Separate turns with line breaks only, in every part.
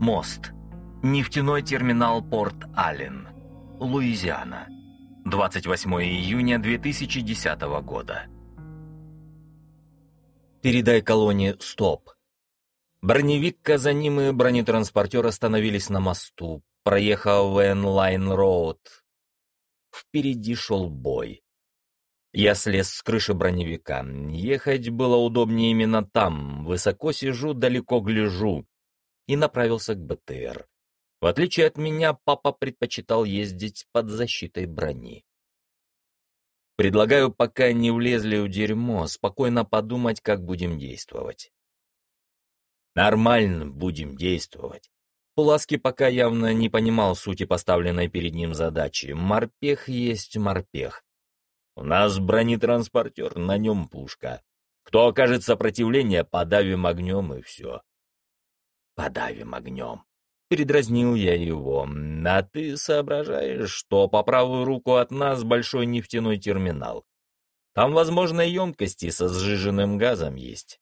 Мост. Нефтяной терминал Порт-Аллен. Луизиана. 28 июня 2010 года. Передай колонне «Стоп». Броневик, а за ним и бронетранспортер остановились на мосту, проехав Венлайн-Роуд. Впереди шел бой. Я слез с крыши броневика. Ехать было удобнее именно там. Высоко сижу, далеко гляжу. И направился к БТР. В отличие от меня, папа предпочитал ездить под защитой брони. Предлагаю, пока не влезли в дерьмо, спокойно подумать, как будем действовать. Нормально будем действовать. Пуласки пока явно не понимал сути поставленной перед ним задачи. Морпех есть морпех. У нас бронетранспортер, на нем пушка. Кто окажет сопротивление, подавим огнем и все. Подавим огнем. Передразнил я его. А ты соображаешь, что по правую руку от нас большой нефтяной терминал. Там, возможно, емкости со сжиженным газом есть.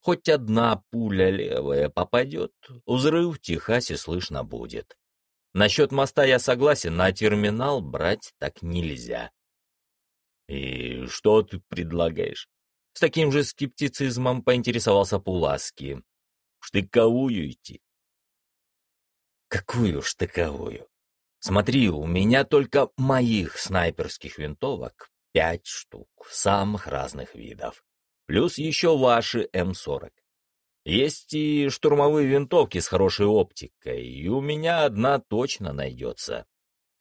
Хоть одна пуля левая попадет, взрыв в Техасе слышно будет. Насчет моста я согласен, а терминал брать так нельзя. И что ты предлагаешь? С таким же скептицизмом поинтересовался Пуласки. Штыковую идти? Какую штыковую? Смотри, у меня только моих снайперских винтовок пять штук, самых разных видов плюс еще ваши М-40. Есть и штурмовые винтовки с хорошей оптикой, и у меня одна точно найдется.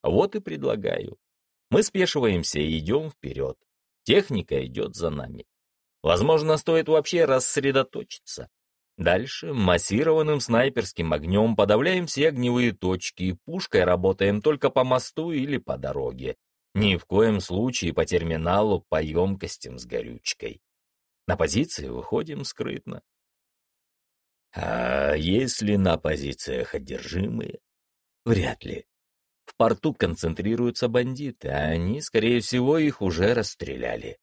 Вот и предлагаю. Мы спешиваемся и идем вперед. Техника идет за нами. Возможно, стоит вообще рассредоточиться. Дальше массированным снайперским огнем подавляем все огневые точки и пушкой работаем только по мосту или по дороге. Ни в коем случае по терминалу по емкостям с горючкой. На позиции выходим скрытно. А если на позициях одержимые? Вряд ли. В порту концентрируются бандиты, а они, скорее всего, их уже расстреляли.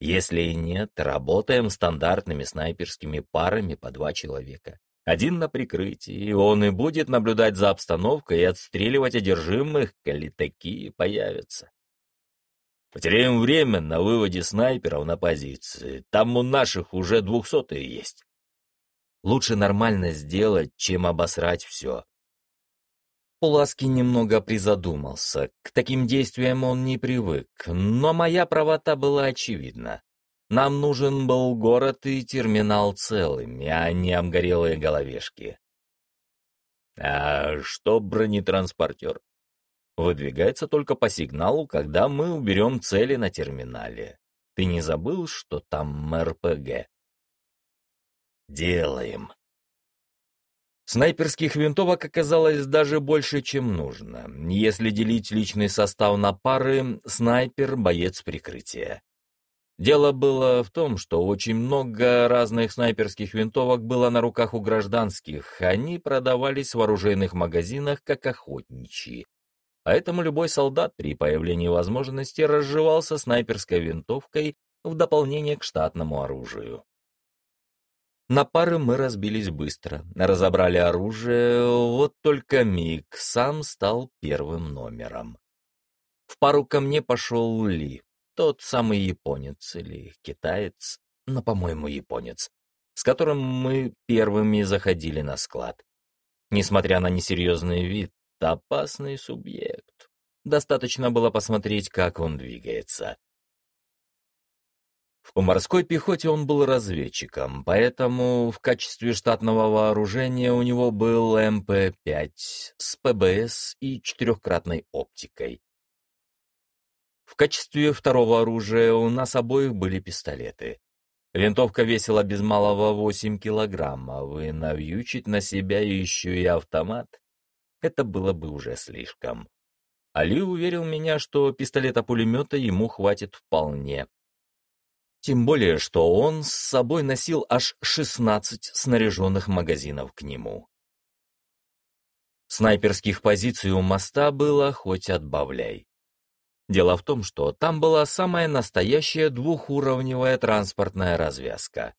Если и нет, работаем стандартными снайперскими парами по два человека. Один на прикрытии, он и будет наблюдать за обстановкой и отстреливать одержимых, коли такие появятся. Потеряем время на выводе снайперов на позиции. Там у наших уже двухсотые есть. Лучше нормально сделать, чем обосрать все. Пуласки немного призадумался. К таким действиям он не привык, но моя правота была очевидна. Нам нужен был город и терминал целыми, а не обгорелые головешки. А что бронетранспортер? выдвигается только по сигналу, когда мы уберем цели на терминале. Ты не забыл, что там РПГ? Делаем. Снайперских винтовок оказалось даже больше, чем нужно. Если делить личный состав на пары, снайпер — боец прикрытия. Дело было в том, что очень много разных снайперских винтовок было на руках у гражданских, они продавались в оружейных магазинах как охотничьи, Поэтому любой солдат при появлении возможности разживался снайперской винтовкой в дополнение к штатному оружию. На пары мы разбились быстро, разобрали оружие, вот только Мик сам стал первым номером. В пару ко мне пошел Ли, тот самый японец или китаец, но, по-моему, японец, с которым мы первыми заходили на склад. Несмотря на несерьезный вид, опасный субъект. Достаточно было посмотреть, как он двигается. В морской пехоте он был разведчиком, поэтому в качестве штатного вооружения у него был МП-5 с ПБС и четырехкратной оптикой. В качестве второго оружия у нас обоих были пистолеты. Винтовка весила без малого 8 килограммов, и навьючить на себя еще и автомат это было бы уже слишком. Али уверил меня, что пистолета-пулемета ему хватит вполне. Тем более, что он с собой носил аж 16 снаряженных магазинов к нему. Снайперских позиций у моста было хоть отбавляй. Дело в том, что там была самая настоящая двухуровневая транспортная развязка.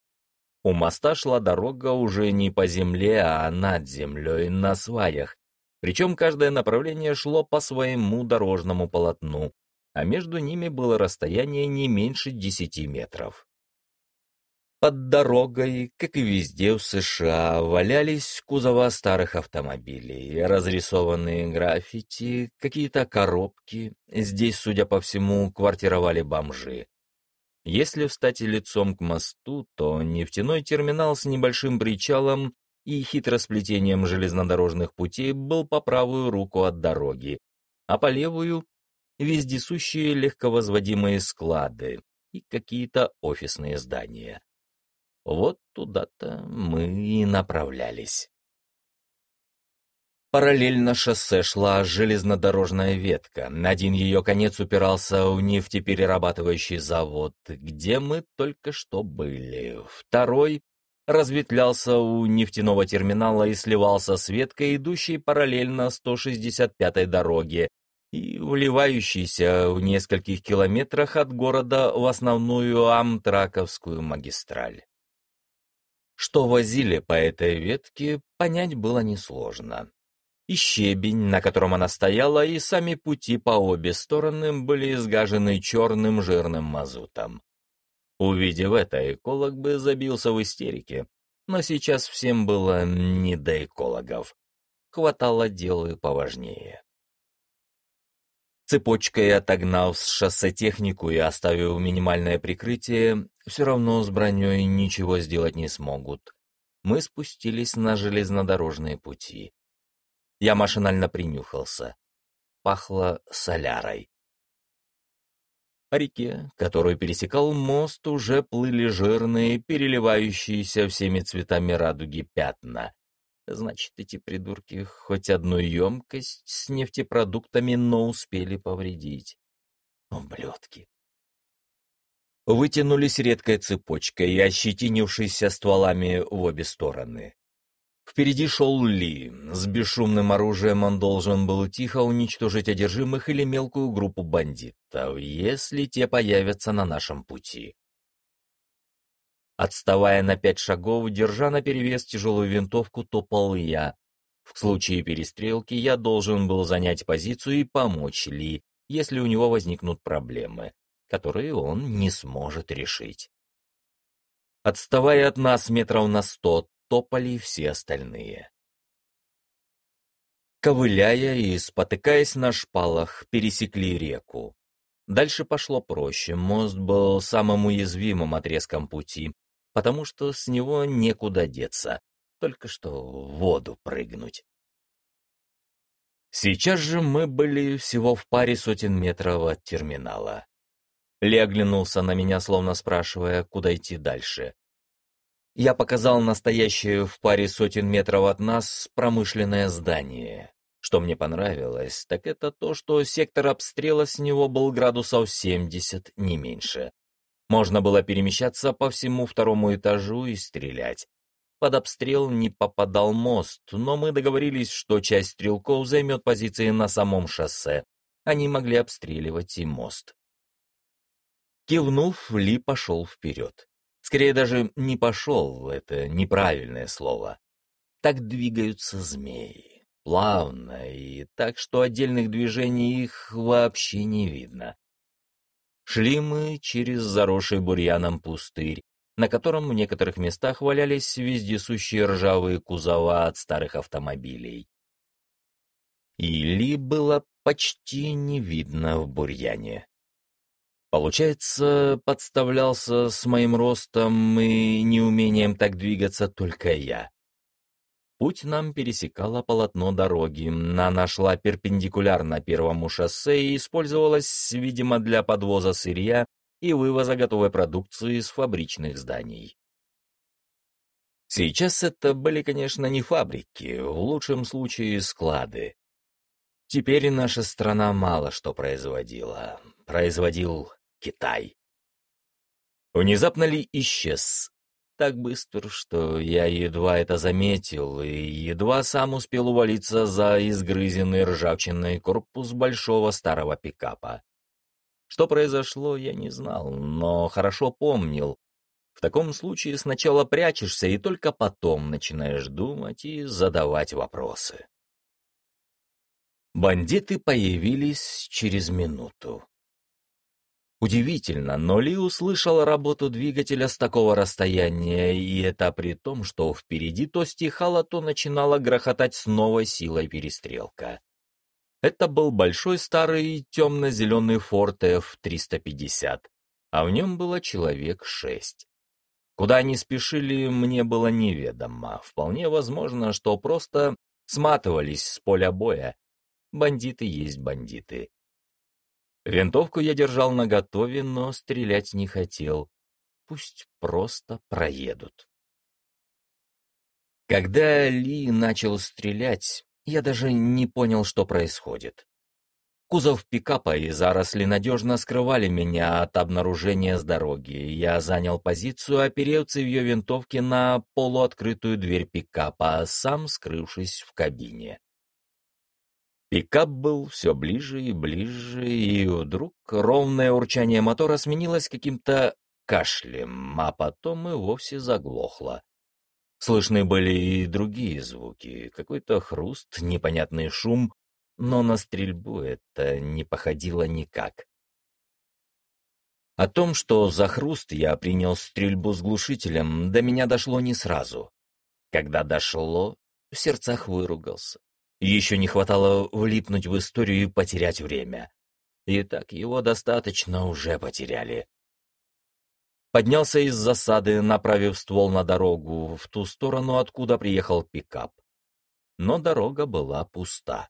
У моста шла дорога уже не по земле, а над землей, на сваях. Причем каждое направление шло по своему дорожному полотну, а между ними было расстояние не меньше десяти метров. Под дорогой, как и везде в США, валялись кузова старых автомобилей, разрисованные граффити, какие-то коробки. Здесь, судя по всему, квартировали бомжи. Если встать лицом к мосту, то нефтяной терминал с небольшим причалом и хитросплетением железнодорожных путей был по правую руку от дороги, а по левую — вездесущие легковозводимые склады и какие-то офисные здания. Вот туда-то мы и направлялись. Параллельно шоссе шла железнодорожная ветка. Один ее конец упирался в нефтеперерабатывающий завод, где мы только что были. Второй разветвлялся у нефтяного терминала и сливался с веткой, идущей параллельно 165-й дороге и вливающейся в нескольких километрах от города в основную Амтраковскую магистраль. Что возили по этой ветке, понять было несложно. И щебень, на котором она стояла, и сами пути по обе стороны были изгажены черным жирным мазутом. Увидев это, эколог бы забился в истерике, но сейчас всем было не до экологов. Хватало дел и поважнее. Цепочкой отогнав с шоссе технику и оставив минимальное прикрытие, все равно с броней ничего сделать не смогут. Мы спустились на железнодорожные пути. Я машинально принюхался. Пахло солярой. По реке, которую пересекал мост, уже плыли жирные, переливающиеся всеми цветами радуги пятна. Значит, эти придурки хоть одну емкость с нефтепродуктами, но успели повредить. Ублюдки. Вытянулись редкой цепочкой, ощетинившейся стволами в обе стороны. Впереди шел Ли. С бесшумным оружием он должен был тихо уничтожить одержимых или мелкую группу бандитов, если те появятся на нашем пути. Отставая на пять шагов, держа наперевес тяжелую винтовку, топал я. В случае перестрелки я должен был занять позицию и помочь Ли, если у него возникнут проблемы, которые он не сможет решить. Отставая от нас метров на сто, топали все остальные. Ковыляя и спотыкаясь на шпалах, пересекли реку. Дальше пошло проще, мост был самым уязвимым отрезком пути, потому что с него некуда деться, только что в воду прыгнуть. Сейчас же мы были всего в паре сотен метров от терминала. Ли оглянулся на меня, словно спрашивая, куда идти дальше. Я показал настоящее в паре сотен метров от нас промышленное здание. Что мне понравилось, так это то, что сектор обстрела с него был градусов 70, не меньше. Можно было перемещаться по всему второму этажу и стрелять. Под обстрел не попадал мост, но мы договорились, что часть стрелков займет позиции на самом шоссе. Они могли обстреливать и мост. Кивнув, Ли пошел вперед. Скорее даже не пошел, это неправильное слово. Так двигаются змеи. Плавно и так, что отдельных движений их вообще не видно. Шли мы через заросший бурьяном пустырь, на котором в некоторых местах валялись вездесущие ржавые кузова от старых автомобилей. Или было почти не видно в бурьяне. Получается, подставлялся с моим ростом и неумением так двигаться только я. Путь нам пересекало полотно дороги. Она шла перпендикулярно первому шоссе и использовалась, видимо, для подвоза сырья и вывоза готовой продукции из фабричных зданий. Сейчас это были, конечно, не фабрики, в лучшем случае склады. Теперь наша страна мало что производила. Производил Китай. Внезапно ли исчез так быстро, что я едва это заметил и едва сам успел увалиться за изгрызенный ржавчиной корпус большого старого пикапа. Что произошло, я не знал, но хорошо помнил. В таком случае сначала прячешься и только потом начинаешь думать и задавать вопросы. Бандиты появились через минуту. Удивительно, но Ли услышал работу двигателя с такого расстояния, и это при том, что впереди то стихало, то начинала грохотать с новой силой перестрелка. Это был большой старый темно-зеленый Форд F-350, а в нем было человек шесть. Куда они спешили, мне было неведомо. Вполне возможно, что просто сматывались с поля боя, Бандиты есть бандиты. Винтовку я держал наготове, но стрелять не хотел. Пусть просто проедут. Когда Ли начал стрелять, я даже не понял, что происходит. Кузов пикапа и заросли надежно скрывали меня от обнаружения с дороги. Я занял позицию, оперев цевьё винтовки на полуоткрытую дверь пикапа, сам скрывшись в кабине. Пикап был все ближе и ближе, и вдруг ровное урчание мотора сменилось каким-то кашлем, а потом и вовсе заглохло. Слышны были и другие звуки, какой-то хруст, непонятный шум, но на стрельбу это не походило никак. О том, что за хруст я принял стрельбу с глушителем, до меня дошло не сразу. Когда дошло, в сердцах выругался. Еще не хватало влипнуть в историю и потерять время. И так его достаточно уже потеряли. Поднялся из засады, направив ствол на дорогу, в ту сторону, откуда приехал пикап. Но дорога была пуста.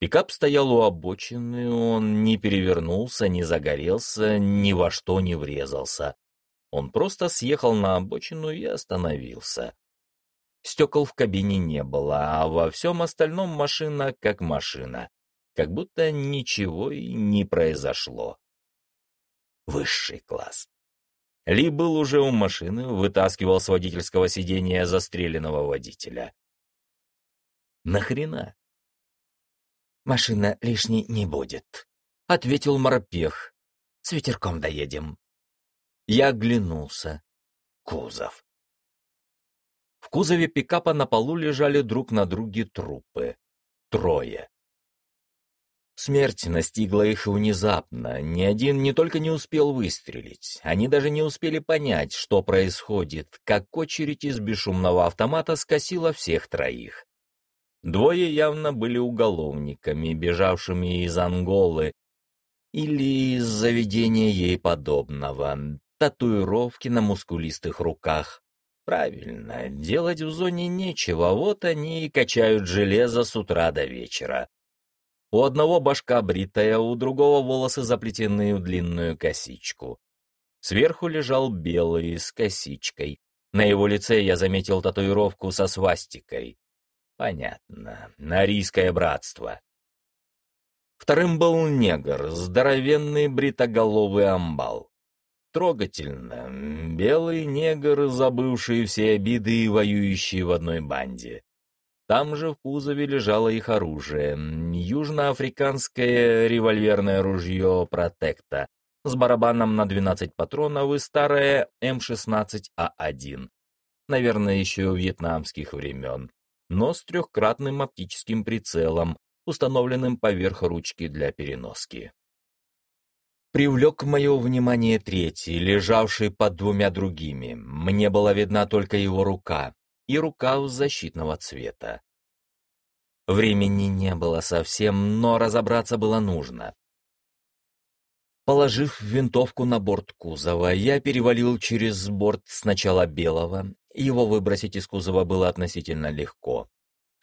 Пикап стоял у обочины, он не перевернулся, не загорелся, ни во что не врезался. Он просто съехал на обочину и остановился. Стекол в кабине не было, а во всем остальном машина как машина. Как будто ничего и не произошло. Высший класс. Ли был уже у машины, вытаскивал с водительского сиденья застреленного водителя. «Нахрена?» «Машина лишней не будет», — ответил морпех. «С ветерком доедем». Я оглянулся. Кузов. В кузове пикапа на полу лежали друг на друге трупы. Трое. Смерть настигла их внезапно. Ни один не только не успел выстрелить, они даже не успели понять, что происходит, как очередь из бесшумного автомата скосила всех троих. Двое явно были уголовниками, бежавшими из Анголы или из заведения ей подобного. Татуировки на мускулистых руках, Правильно, делать в зоне нечего, вот они и качают железо с утра до вечера. У одного башка бритая, у другого волосы заплетены в длинную косичку. Сверху лежал белый с косичкой. На его лице я заметил татуировку со свастикой. Понятно, нарийское братство. Вторым был негр, здоровенный бритоголовый амбал. Трогательно. Белый негр, забывший все обиды и воюющий в одной банде. Там же в кузове лежало их оружие. Южноафриканское револьверное ружье «Протекта» с барабаном на 12 патронов и старое М16А1. Наверное, еще вьетнамских времен. Но с трехкратным оптическим прицелом, установленным поверх ручки для переноски привлек мое внимание третий, лежавший под двумя другими. Мне была видна только его рука и рукав защитного цвета. Времени не было совсем, но разобраться было нужно. Положив винтовку на борт кузова, я перевалил через борт сначала белого, его выбросить из кузова было относительно легко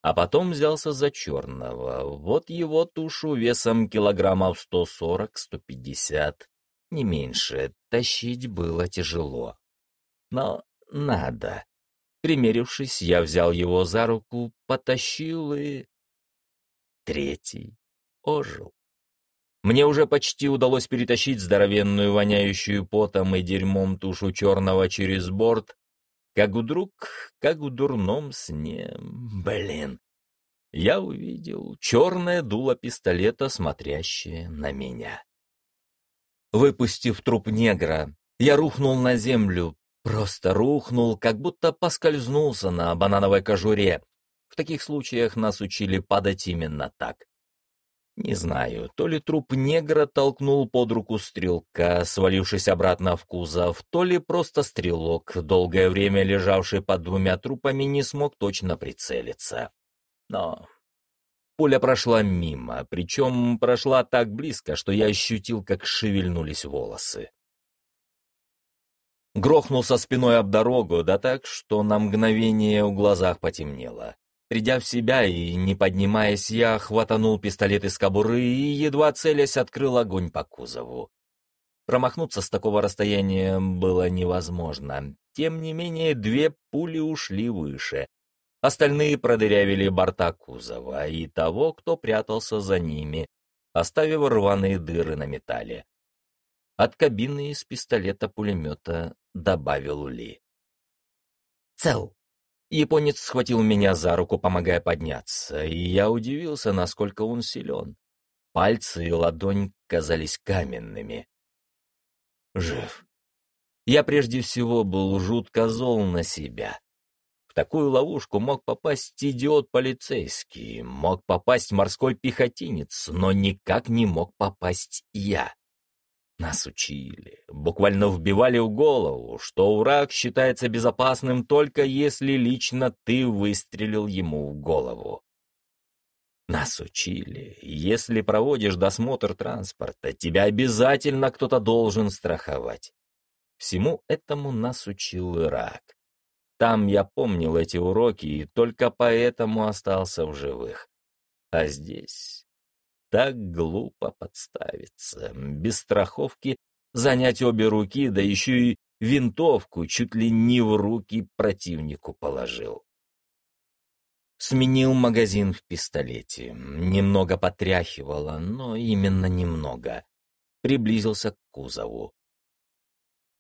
а потом взялся за черного. Вот его тушу весом килограммов 140-150, не меньше, тащить было тяжело. Но надо. Примерившись, я взял его за руку, потащил и... Третий ожил. Мне уже почти удалось перетащить здоровенную, воняющую потом и дерьмом тушу черного через борт, как вдруг, как в дурном сне, блин, я увидел черное дуло пистолета, смотрящее на меня. Выпустив труп негра, я рухнул на землю, Просто рухнул, как будто поскользнулся на банановой кожуре. В таких случаях нас учили падать именно так. Не знаю, то ли труп негра толкнул под руку стрелка, свалившись обратно в кузов, то ли просто стрелок, долгое время лежавший под двумя трупами, не смог точно прицелиться. Но пуля прошла мимо, причем прошла так близко, что я ощутил, как шевельнулись волосы. Грохнулся спиной об дорогу, да так, что на мгновение в глазах потемнело. Придя в себя и не поднимаясь, я хватанул пистолет из кобуры и, едва целясь, открыл огонь по кузову. Промахнуться с такого расстояния было невозможно. Тем не менее, две пули ушли выше. Остальные продырявили борта кузова и того, кто прятался за ними, оставив рваные дыры на металле. От кабины из пистолета-пулемета добавил Ли. «Цел!» Японец схватил меня за руку, помогая подняться, и я удивился, насколько он силен. Пальцы и ладонь казались каменными. Жив. Я прежде всего был жутко зол на себя. В такую ловушку мог попасть идиот полицейский, мог попасть морской пехотинец, но никак не мог попасть я. Нас учили, буквально вбивали в голову, что враг считается безопасным только если лично ты выстрелил ему в голову. Нас учили, если проводишь досмотр транспорта, тебя обязательно кто-то должен страховать. Всему этому нас учил Ирак. Там я помнил эти уроки и только поэтому остался в живых. А здесь так глупо подставиться, без страховки занять обе руки, да еще и винтовку чуть ли не в руки противнику положил. Сменил магазин в пистолете. Немного потряхивало, но именно немного. Приблизился к кузову.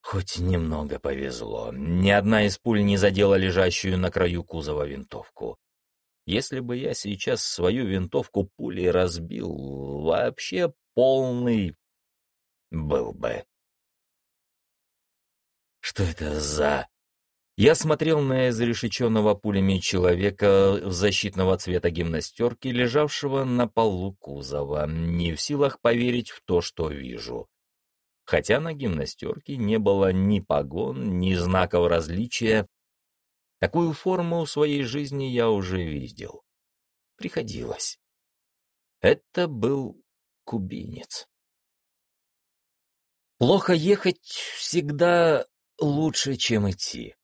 Хоть немного повезло. Ни одна из пуль не задела лежащую на краю кузова винтовку. Если бы я сейчас свою винтовку пулей разбил, вообще полный был бы. Что это за... Я смотрел на изрешеченного пулями человека в защитного цвета гимнастерки, лежавшего на полу кузова, не в силах поверить в то, что вижу. Хотя на гимнастерке не было ни погон, ни знаков различия, Такую форму в своей жизни я уже видел. Приходилось. Это был кубинец. Плохо ехать всегда лучше, чем идти.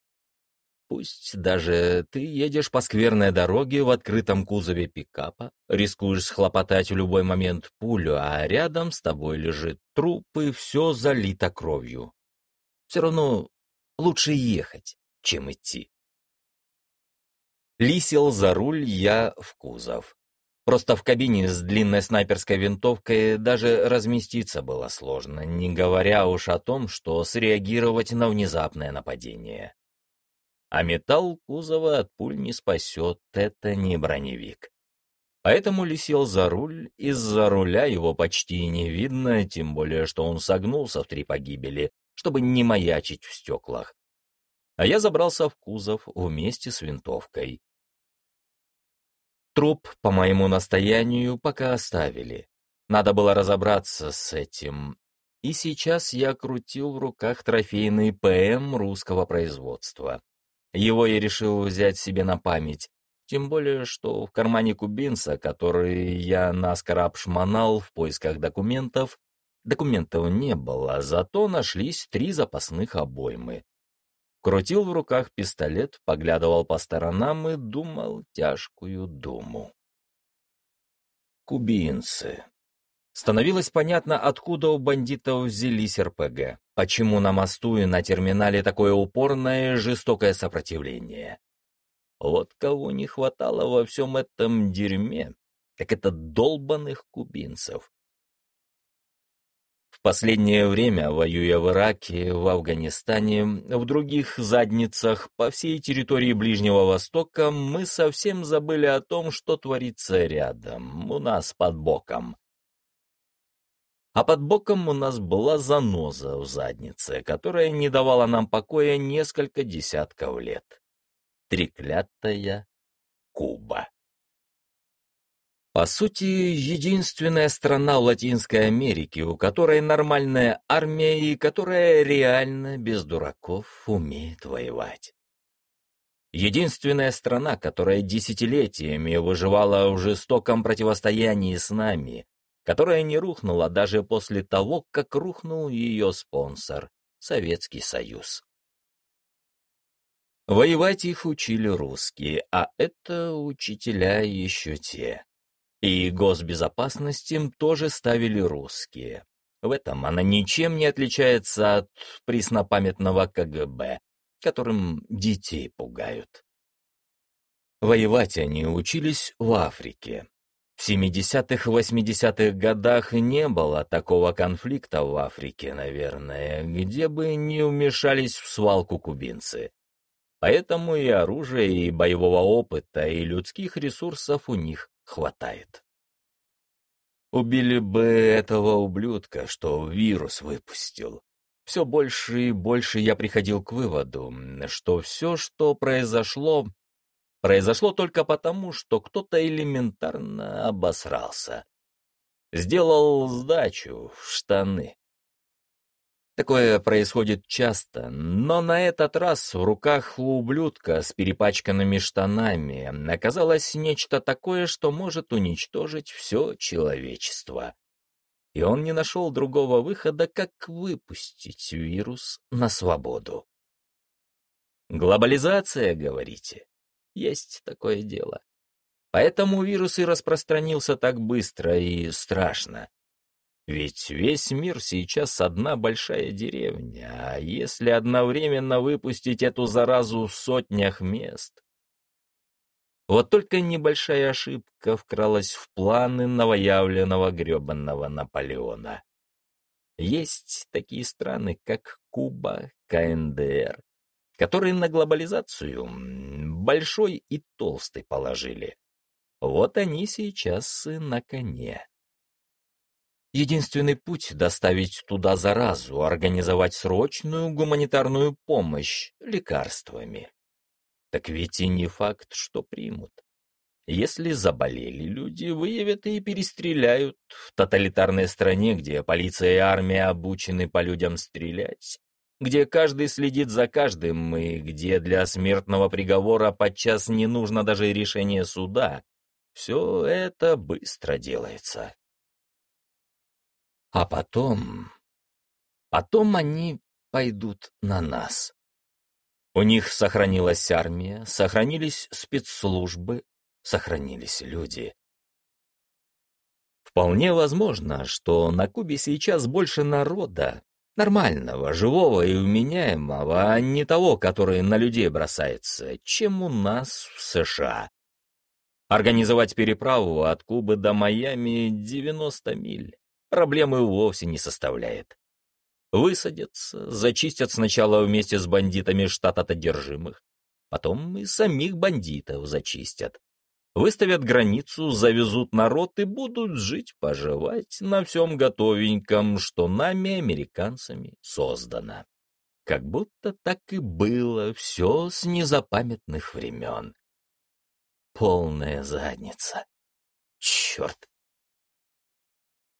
Пусть даже ты едешь по скверной дороге в открытом кузове пикапа, рискуешь схлопотать в любой момент пулю, а рядом с тобой лежит труп и все залито кровью. Все равно лучше ехать, чем идти. Ли сел за руль, я в кузов. Просто в кабине с длинной снайперской винтовкой даже разместиться было сложно, не говоря уж о том, что среагировать на внезапное нападение. А металл кузова от пуль не спасет, это не броневик. Поэтому Ли сел за руль, из-за руля его почти не видно, тем более, что он согнулся в три погибели, чтобы не маячить в стеклах. А я забрался в кузов вместе с винтовкой. Труп, по моему настоянию, пока оставили. Надо было разобраться с этим. И сейчас я крутил в руках трофейный ПМ русского производства. Его я решил взять себе на память, тем более, что в кармане кубинца, который я наскоро обшмонал в поисках документов, документов не было, зато нашлись три запасных обоймы. Крутил в руках пистолет, поглядывал по сторонам и думал тяжкую думу. Кубинцы. Становилось понятно, откуда у бандитов взялись РПГ, почему на мосту и на терминале такое упорное жестокое сопротивление. Вот кого не хватало во всем этом дерьме, так это долбанных кубинцев последнее время, воюя в Ираке, в Афганистане, в других задницах по всей территории Ближнего Востока, мы совсем забыли о том, что творится рядом, у нас под боком. А под боком у нас была заноза в заднице, которая не давала нам покоя несколько десятков лет. Треклятая Куба. По сути, единственная страна Латинской Америке, у которой нормальная армия и которая реально без дураков умеет воевать. Единственная страна, которая десятилетиями выживала в жестоком противостоянии с нами, которая не рухнула даже после того, как рухнул ее спонсор — Советский Союз. Воевать их учили русские, а это учителя еще те. И госбезопасность им тоже ставили русские. В этом она ничем не отличается от преснопамятного КГБ, которым детей пугают. Воевать они учились в Африке. В 70-80-х годах не было такого конфликта в Африке, наверное, где бы не вмешались в свалку кубинцы. Поэтому и оружия, и боевого опыта, и людских ресурсов у них хватает. Убили бы этого ублюдка, что вирус выпустил. Все больше и больше я приходил к выводу, что все, что произошло, произошло только потому, что кто-то элементарно обосрался. Сделал сдачу в штаны. Такое происходит часто, но на этот раз в руках у ублюдка с перепачканными штанами оказалось нечто такое, что может уничтожить все человечество. И он не нашел другого выхода, как выпустить вирус на свободу. Глобализация, говорите? Есть такое дело. Поэтому вирус и распространился так быстро и страшно. Ведь весь мир сейчас одна большая деревня, а если одновременно выпустить эту заразу в сотнях мест? Вот только небольшая ошибка вкралась в планы новоявленного гребанного Наполеона. Есть такие страны, как Куба, КНДР, которые на глобализацию большой и толстый положили. Вот они сейчас и на коне. Единственный путь — доставить туда заразу, организовать срочную гуманитарную помощь лекарствами. Так ведь и не факт, что примут. Если заболели люди, выявят и перестреляют. В тоталитарной стране, где полиция и армия обучены по людям стрелять, где каждый следит за каждым и где для смертного приговора подчас не нужно даже решение суда, все это быстро делается. А потом... Потом они пойдут на нас. У них сохранилась армия, сохранились спецслужбы, сохранились люди. Вполне возможно, что на Кубе сейчас больше народа, нормального, живого и уменяемого, а не того, который на людей бросается, чем у нас в США. Организовать переправу от Кубы до Майами 90 миль проблемы вовсе не составляет. Высадятся, зачистят сначала вместе с бандитами штат от одержимых, потом и самих бандитов зачистят. Выставят границу, завезут народ и будут жить-поживать на всем готовеньком, что нами, американцами, создано. Как будто так и было все с незапамятных времен. Полная задница. Черт!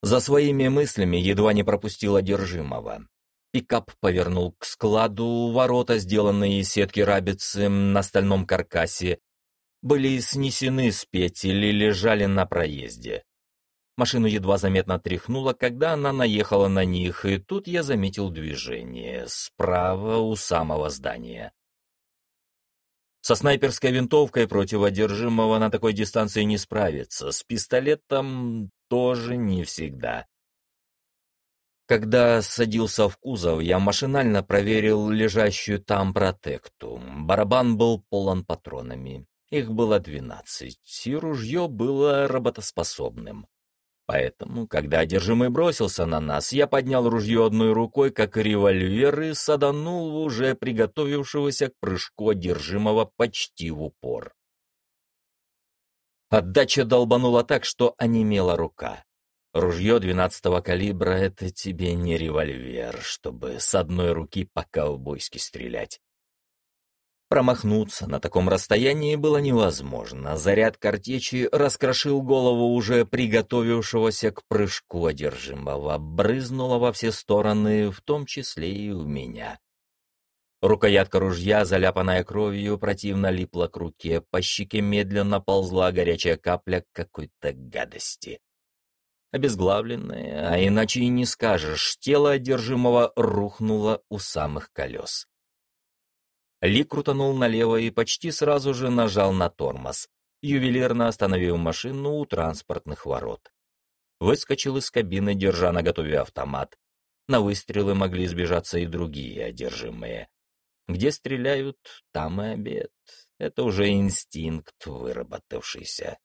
За своими мыслями едва не пропустил одержимого. Пикап повернул к складу, ворота, сделанные из сетки рабицы на стальном каркасе, были снесены с петель и лежали на проезде. Машину едва заметно тряхнуло, когда она наехала на них, и тут я заметил движение, справа у самого здания. Со снайперской винтовкой против одержимого на такой дистанции не справиться, с пистолетом тоже не всегда. Когда садился в кузов, я машинально проверил лежащую там протекту. Барабан был полон патронами. Их было двенадцать, и ружье было работоспособным. Поэтому, когда одержимый бросился на нас, я поднял ружье одной рукой, как револьвер, и саданул уже приготовившегося к прыжку одержимого почти в упор. Отдача долбанула так, что онемела рука. Ружье двенадцатого калибра — это тебе не револьвер, чтобы с одной руки по-ковбойски стрелять. Промахнуться на таком расстоянии было невозможно. Заряд картечи раскрошил голову уже приготовившегося к прыжку одержимого, брызнуло во все стороны, в том числе и у меня. Рукоятка ружья, заляпанная кровью, противно липла к руке, по щеке медленно ползла горячая капля какой-то гадости обезглавленное, а иначе и не скажешь, тело одержимого рухнуло у самых колес. Ли крутанул налево и почти сразу же нажал на тормоз, ювелирно остановил машину у транспортных ворот. Выскочил из кабины, держа на готове автомат. На выстрелы могли сбежаться и другие одержимые. Где стреляют, там и обед. Это уже инстинкт, выработавшийся.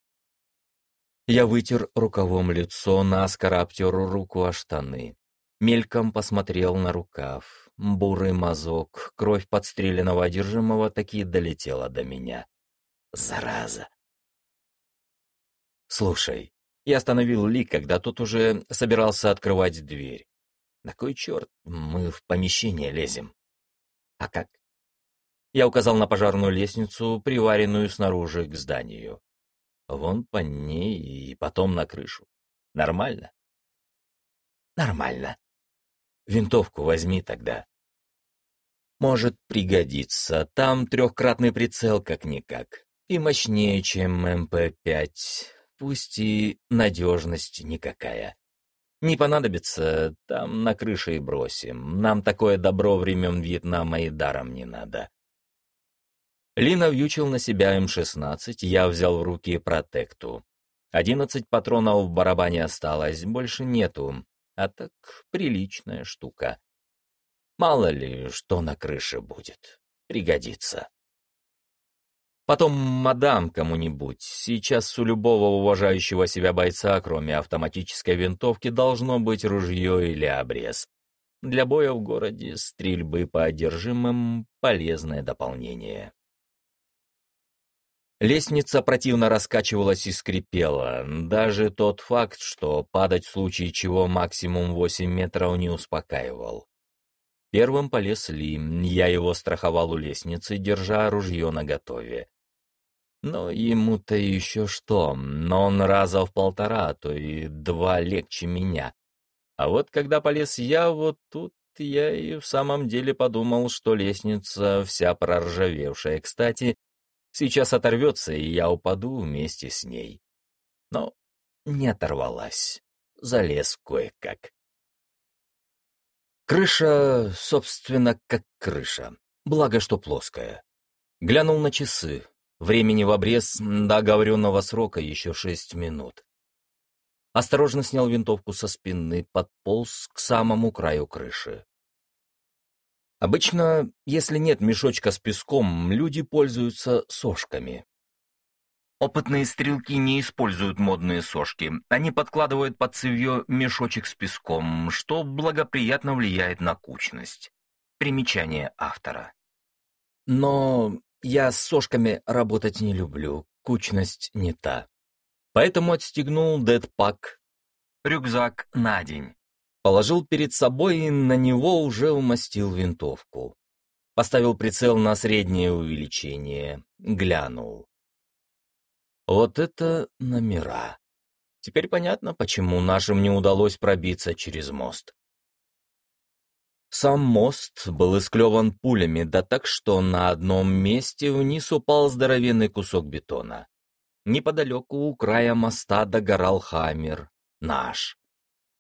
Я вытер рукавом лицо, наскоро обтер руку о штаны. Мельком посмотрел на рукав. Бурый мазок, кровь подстреленного одержимого таки долетела до меня. Зараза! Слушай, я остановил Ли, когда тот уже собирался открывать дверь. На кой черт мы в помещение лезем? А как? Я указал на пожарную лестницу, приваренную снаружи к зданию. Вон по ней и потом на крышу. Нормально? Нормально. Винтовку возьми тогда. Может пригодиться. Там трехкратный прицел как-никак. И мощнее, чем МП-5. Пусть и надежность никакая. Не понадобится, там на крыше и бросим. Нам такое добро времен Вьетнама и даром не надо. Лина вьючил на себя М-16, я взял в руки протекту. Одиннадцать патронов в барабане осталось, больше нету, а так приличная штука. Мало ли, что на крыше будет. Пригодится. Потом мадам кому-нибудь. Сейчас у любого уважающего себя бойца, кроме автоматической винтовки, должно быть ружье или обрез. Для боя в городе стрельбы по одержимым — полезное дополнение. Лестница противно раскачивалась и скрипела. Даже тот факт, что падать в случае чего максимум 8 метров не успокаивал. Первым полез Ли, я его страховал у лестницы, держа ружье наготове. Но ему-то еще что, но он раза в полтора, а то и два легче меня. А вот когда полез я, вот тут я и в самом деле подумал, что лестница вся проржавевшая. Кстати, Сейчас оторвется, и я упаду вместе с ней. Но не оторвалась. Залез кое-как. Крыша, собственно, как крыша. Благо, что плоская. Глянул на часы. Времени в обрез до оговоренного срока еще шесть минут. Осторожно снял винтовку со спины, подполз к самому краю крыши. Обычно, если нет мешочка с песком, люди пользуются сошками. Опытные стрелки не используют модные сошки. Они подкладывают под цевье мешочек с песком, что благоприятно влияет на кучность. Примечание автора. Но я с сошками работать не люблю, кучность не та. Поэтому отстегнул дедпак, рюкзак на день. Положил перед собой и на него уже умастил винтовку. Поставил прицел на среднее увеличение, глянул. Вот это номера. Теперь понятно, почему нашим не удалось пробиться через мост. Сам мост был исклеван пулями, да так, что на одном месте вниз упал здоровенный кусок бетона. Неподалеку у края моста догорал хаммер, наш.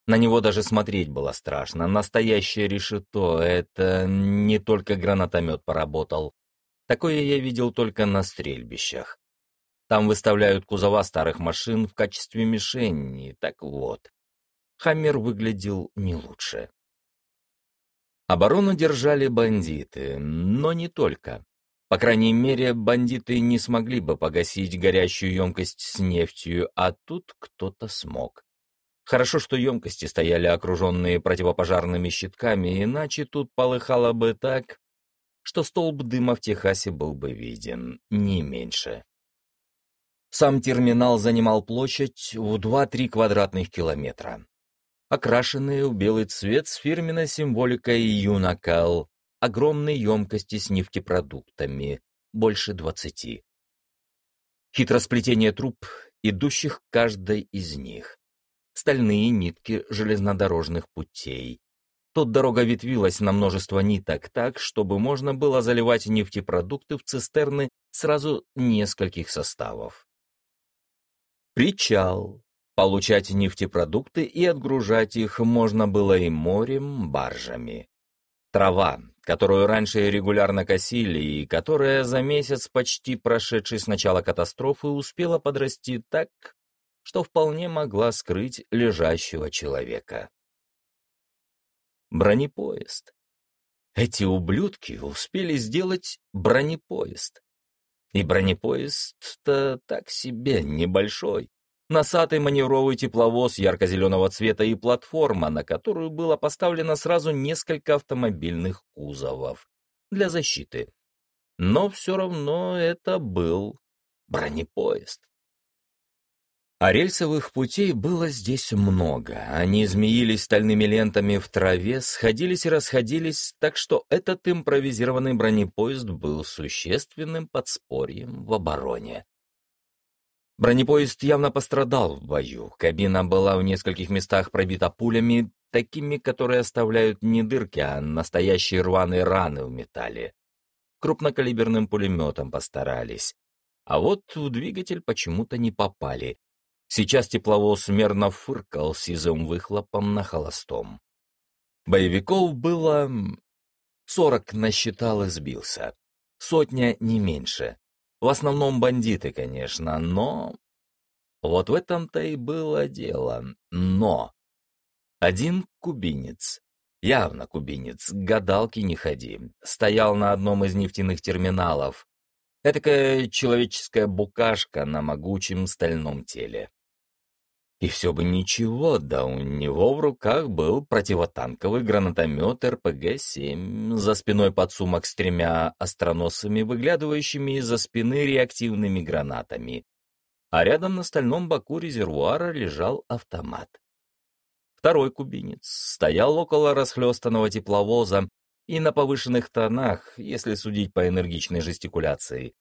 На него даже смотреть было страшно. Настоящее решето — это не только гранатомет поработал. Такое я видел только на стрельбищах. Там выставляют кузова старых машин в качестве мишени. Так вот, Хаммер выглядел не лучше. Оборону держали бандиты, но не только. По крайней мере, бандиты не смогли бы погасить горящую емкость с нефтью, а тут кто-то смог. Хорошо, что емкости стояли окруженные противопожарными щитками, иначе тут полыхало бы так, что столб дыма в Техасе был бы виден, не меньше. Сам терминал занимал площадь в 2-3 квадратных километра. Окрашенные в белый цвет с фирменной символикой «Юнакал», огромные емкости с нефтепродуктами, больше двадцати. Хитросплетение труб, идущих каждой из них. Стальные нитки железнодорожных путей. Тут дорога ветвилась на множество ниток так, чтобы можно было заливать нефтепродукты в цистерны сразу нескольких составов. Причал. Получать нефтепродукты и отгружать их можно было и морем, баржами. Трава, которую раньше регулярно косили и которая за месяц, почти прошедший с начала катастрофы, успела подрасти так, что вполне могла скрыть лежащего человека. Бронепоезд. Эти ублюдки успели сделать бронепоезд. И бронепоезд-то так себе, небольшой. Носатый маневровый тепловоз ярко-зеленого цвета и платформа, на которую было поставлено сразу несколько автомобильных кузовов для защиты. Но все равно это был бронепоезд. А рельсовых путей было здесь много. Они змеились стальными лентами в траве, сходились и расходились, так что этот импровизированный бронепоезд был существенным подспорьем в обороне. Бронепоезд явно пострадал в бою. Кабина была в нескольких местах пробита пулями, такими, которые оставляют не дырки, а настоящие рваные раны в металле. Крупнокалиберным пулеметом постарались. А вот в двигатель почему-то не попали. Сейчас тепловоз мерно фыркал сизым выхлопом на холостом. Боевиков было... Сорок насчитал и сбился. Сотня не меньше. В основном бандиты, конечно, но... Вот в этом-то и было дело. Но... Один кубинец, явно кубинец, гадалки не ходи, стоял на одном из нефтяных терминалов. Этакая человеческая букашка на могучем стальном теле. И все бы ничего, да у него в руках был противотанковый гранатомет РПГ-7, за спиной подсумок с тремя остроносами, выглядывающими из-за спины реактивными гранатами. А рядом на стальном боку резервуара лежал автомат. Второй кубинец стоял около расхлестанного тепловоза и на повышенных тонах, если судить по энергичной жестикуляции,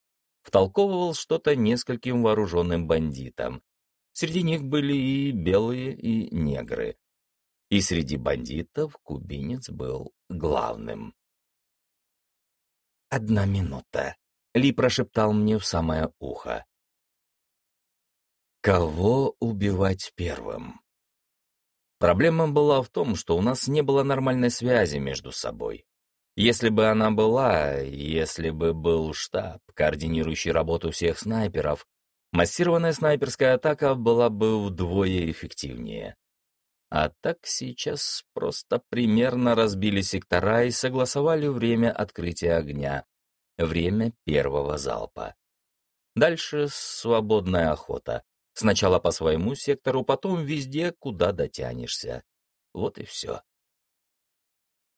втолковывал что-то нескольким вооруженным бандитам, Среди них были и белые, и негры. И среди бандитов кубинец был главным. «Одна минута», — Ли прошептал мне в самое ухо. «Кого убивать первым?» Проблема была в том, что у нас не было нормальной связи между собой. Если бы она была, если бы был штаб, координирующий работу всех снайперов, массированная снайперская атака была бы вдвое эффективнее. А так сейчас просто примерно разбили сектора и согласовали время открытия огня, время первого залпа. Дальше свободная охота. Сначала по своему сектору, потом везде, куда дотянешься. Вот и все.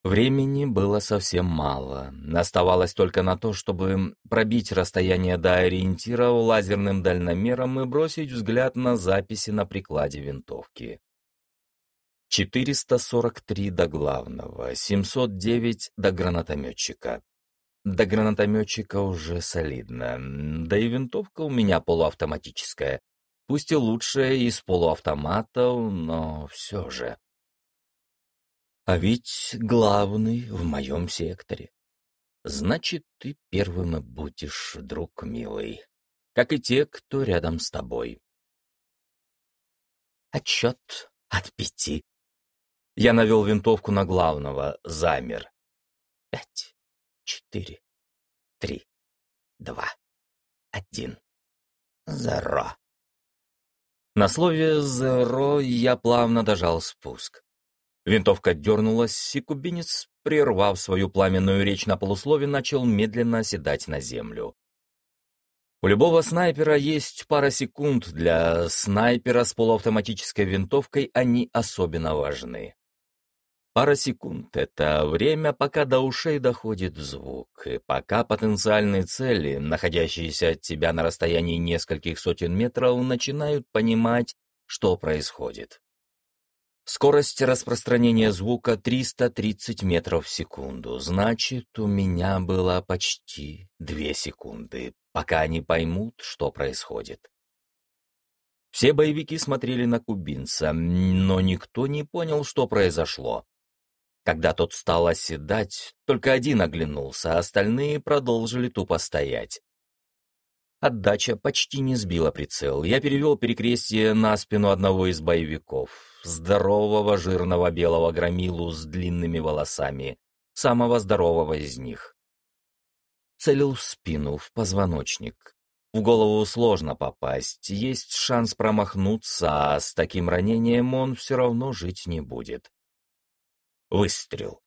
Времени было совсем мало. Оставалось только на то, чтобы пробить расстояние до ориентира лазерным дальномером и бросить взгляд на записи на прикладе винтовки. 443 до главного, 709 до гранатометчика. До гранатометчика уже солидно, да и винтовка у меня полуавтоматическая. Пусть и лучшая из полуавтоматов, но все же. А ведь главный в моем секторе. Значит, ты первым и будешь, друг милый, как и те, кто рядом с тобой. Отчет от пяти. Я навел винтовку на главного, замер. Пять, четыре, три, два, один. Зеро. На слове «зеро» я плавно дожал спуск. Винтовка дернулась, и кубинец, прервав свою пламенную речь на полуслове, начал медленно оседать на землю. У любого снайпера есть пара секунд, для снайпера с полуавтоматической винтовкой они особенно важны. Пара секунд — это время, пока до ушей доходит звук, и пока потенциальные цели, находящиеся от тебя на расстоянии нескольких сотен метров, начинают понимать, что происходит. Скорость распространения звука 330 метров в секунду. Значит, у меня было почти две секунды, пока они поймут, что происходит. Все боевики смотрели на кубинца, но никто не понял, что произошло. Когда тот стал оседать, только один оглянулся, а остальные продолжили тупо стоять. Отдача почти не сбила прицел. Я перевел перекрестие на спину одного из боевиков. Здорового жирного белого громилу с длинными волосами. Самого здорового из них. Целил в спину, в позвоночник. В голову сложно попасть, есть шанс промахнуться, а с таким ранением он все равно жить не будет. Выстрел.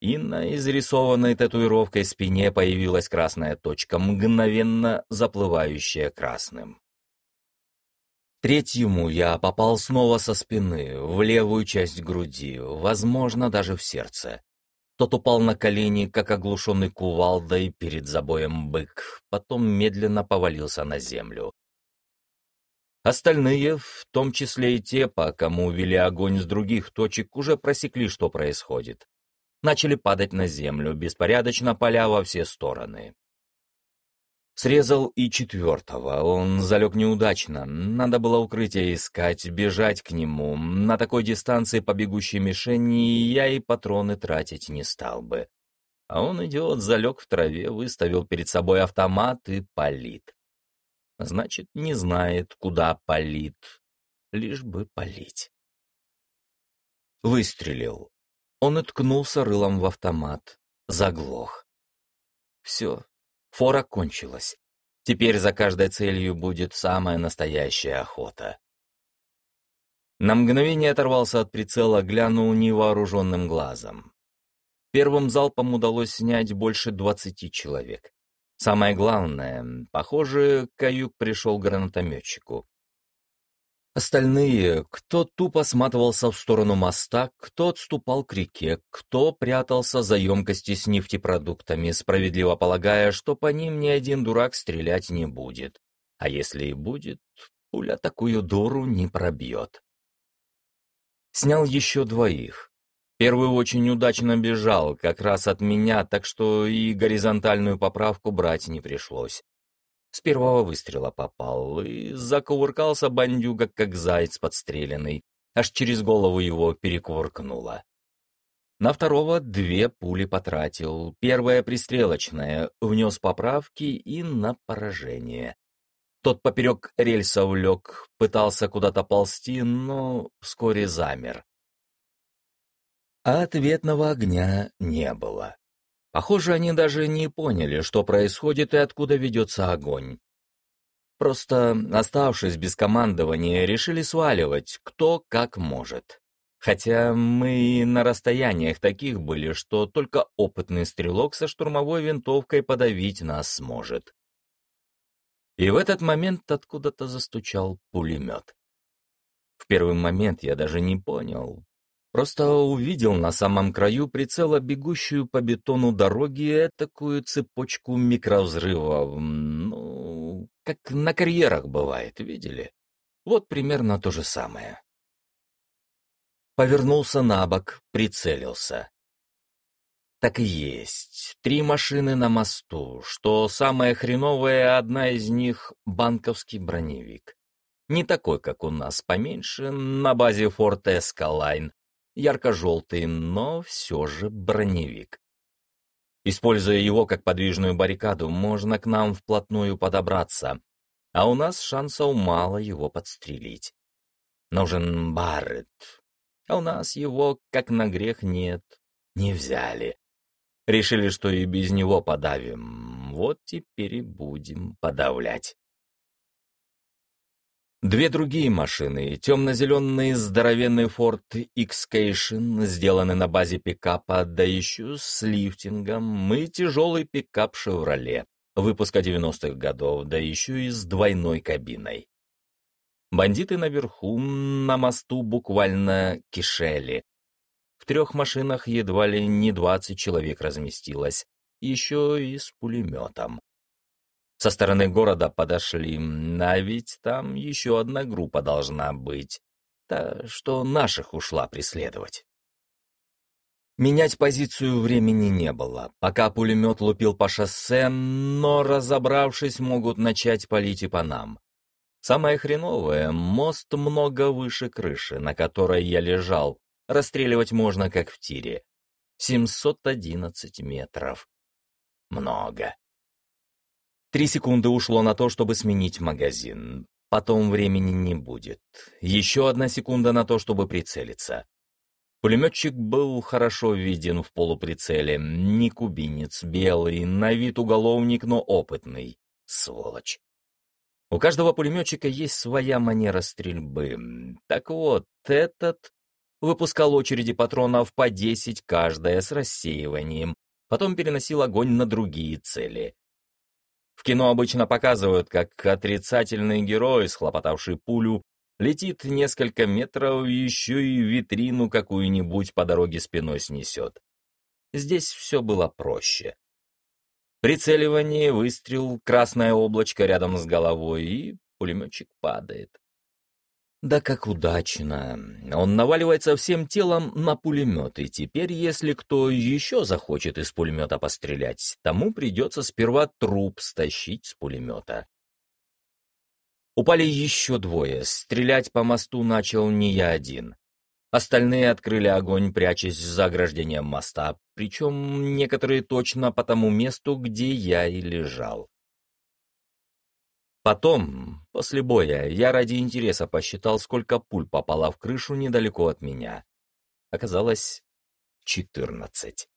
И на изрисованной татуировкой спине появилась красная точка, мгновенно заплывающая красным. Третьему я попал снова со спины, в левую часть груди, возможно, даже в сердце. Тот упал на колени, как оглушенный кувалдой перед забоем бык, потом медленно повалился на землю. Остальные, в том числе и те, по кому вели огонь с других точек, уже просекли, что происходит. Начали падать на землю, беспорядочно поля во все стороны. Срезал и четвертого. Он залег неудачно. Надо было укрытие искать, бежать к нему. На такой дистанции по бегущей мишени я и патроны тратить не стал бы. А он, идиот, залег в траве, выставил перед собой автомат и палит. Значит, не знает, куда палит. Лишь бы палить. Выстрелил. Он и ткнулся рылом в автомат. Заглох. Все, фора кончилась. Теперь за каждой целью будет самая настоящая охота. На мгновение оторвался от прицела, глянул невооруженным глазом. Первым залпом удалось снять больше двадцати человек. Самое главное, похоже, каюк пришел гранатометчику. Остальные, кто тупо сматывался в сторону моста, кто отступал к реке, кто прятался за емкости с нефтепродуктами, справедливо полагая, что по ним ни один дурак стрелять не будет. А если и будет, пуля такую дуру не пробьет. Снял еще двоих. Первый очень удачно бежал, как раз от меня, так что и горизонтальную поправку брать не пришлось. С первого выстрела попал, и закувыркался бандюга, как заяц подстреленный, аж через голову его перекувыркнуло. На второго две пули потратил. Первая пристрелочная, внес поправки и на поражение. Тот поперек рельса влег, пытался куда-то ползти, но вскоре замер а ответного огня не было. Похоже, они даже не поняли, что происходит и откуда ведется огонь. Просто, оставшись без командования, решили сваливать, кто как может. Хотя мы на расстояниях таких были, что только опытный стрелок со штурмовой винтовкой подавить нас сможет. И в этот момент откуда-то застучал пулемет. В первый момент я даже не понял, Просто увидел на самом краю прицела бегущую по бетону дороги такую цепочку микровзрывов. Ну, как на карьерах бывает, видели? Вот примерно то же самое. Повернулся на бок, прицелился. Так и есть. Три машины на мосту, что самое хреновое, одна из них — банковский броневик. Не такой, как у нас, поменьше, на базе Ford Escaline, ярко-желтый, но все же броневик. Используя его как подвижную баррикаду, можно к нам вплотную подобраться, а у нас шансов мало его подстрелить. Нужен Барретт, а у нас его, как на грех, нет, не взяли. Решили, что и без него подавим, вот теперь и будем подавлять. Две другие машины, темно-зеленый здоровенный Ford X-Cation, сделанный на базе пикапа, да еще с лифтингом, и тяжелый пикап «Шевроле», выпуска 90-х годов, да еще и с двойной кабиной. Бандиты наверху, на мосту буквально кишели. В трех машинах едва ли не двадцать человек разместилось, еще и с пулеметом. Со стороны города подошли, а ведь там еще одна группа должна быть, та, что наших ушла преследовать. Менять позицию времени не было, пока пулемет лупил по шоссе, но, разобравшись, могут начать палить и по нам. Самое хреновое — мост много выше крыши, на которой я лежал. Расстреливать можно, как в тире. 711 метров. Много. Три секунды ушло на то, чтобы сменить магазин. Потом времени не будет. Еще одна секунда на то, чтобы прицелиться. Пулеметчик был хорошо виден в полуприцеле. Не кубинец, белый, на вид уголовник, но опытный. Сволочь. У каждого пулеметчика есть своя манера стрельбы. Так вот, этот выпускал очереди патронов по 10 каждая с рассеиванием, потом переносил огонь на другие цели. В кино обычно показывают, как отрицательный герой, схлопотавший пулю, летит несколько метров, еще и витрину какую-нибудь по дороге спиной снесет. Здесь все было проще. Прицеливание, выстрел, красное облачко рядом с головой, и пулеметчик падает. Да как удачно. Он наваливается всем телом на пулемет, и теперь, если кто еще захочет из пулемета пострелять, тому придется сперва труп стащить с пулемета. Упали еще двое. Стрелять по мосту начал не я один. Остальные открыли огонь, прячась за ограждением моста, причем некоторые точно по тому месту, где я и лежал. Потом, после боя, я ради интереса посчитал, сколько пуль попало в крышу недалеко от меня. Оказалось, четырнадцать.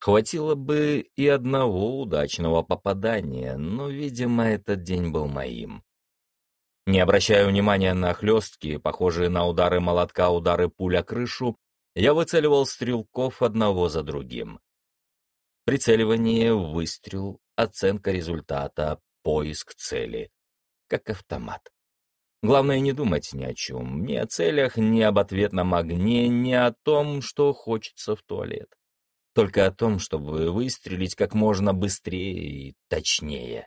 Хватило бы и одного удачного попадания, но, видимо, этот день был моим. Не обращая внимания на хлестки, похожие на удары молотка, удары пуля крышу, я выцеливал стрелков одного за другим. Прицеливание, выстрел, оценка результата, поиск цели. Как автомат. Главное не думать ни о чем, ни о целях, ни об ответном огне, ни о том, что хочется в туалет. Только о том, чтобы выстрелить как можно быстрее и точнее.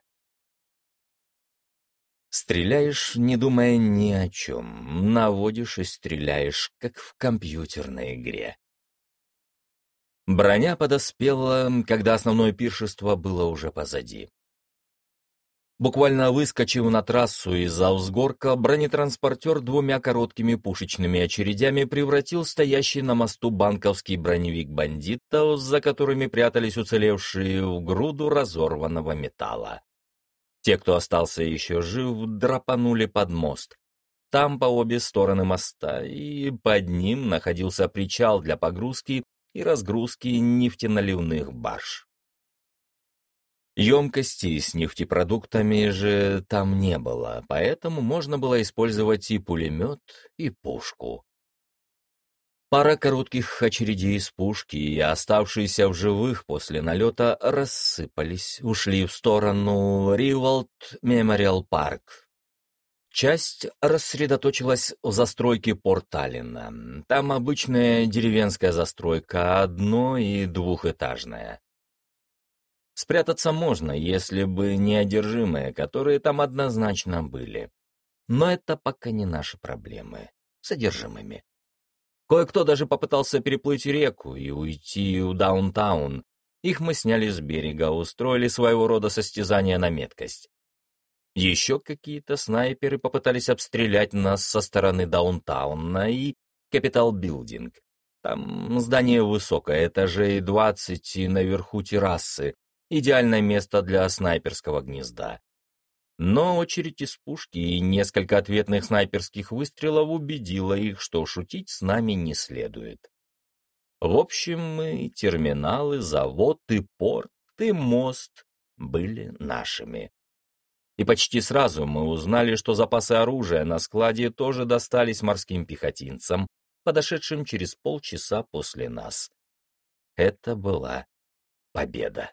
Стреляешь, не думая ни о чем, наводишь и стреляешь, как в компьютерной игре. Броня подоспела, когда основное пиршество было уже позади. Буквально выскочив на трассу из-за взгорка, бронетранспортер двумя короткими пушечными очередями превратил стоящий на мосту банковский броневик бандитов, за которыми прятались уцелевшие в груду разорванного металла. Те, кто остался еще жив, драпанули под мост. Там по обе стороны моста, и под ним находился причал для погрузки и разгрузки нефтеналивных баш. Емкости с нефтепродуктами же там не было, поэтому можно было использовать и пулемет, и пушку. Пара коротких очередей из пушки и оставшиеся в живых после налета рассыпались, ушли в сторону Риволт Мемориал Парк. Часть рассредоточилась в застройке Порталина. Там обычная деревенская застройка, одно- и двухэтажная. Спрятаться можно, если бы не одержимые, которые там однозначно были. Но это пока не наши проблемы с одержимыми. Кое-кто даже попытался переплыть реку и уйти в даунтаун. Их мы сняли с берега, устроили своего рода состязание на меткость. Еще какие-то снайперы попытались обстрелять нас со стороны даунтауна и Капитал Билдинг. Там здание высокое, этажей 20 и наверху террасы. Идеальное место для снайперского гнезда. Но очередь из пушки и несколько ответных снайперских выстрелов убедила их, что шутить с нами не следует. В общем, мы, терминалы, завод и порт, и мост были нашими. И почти сразу мы узнали, что запасы оружия на складе тоже достались морским пехотинцам, подошедшим через полчаса после нас. Это была победа.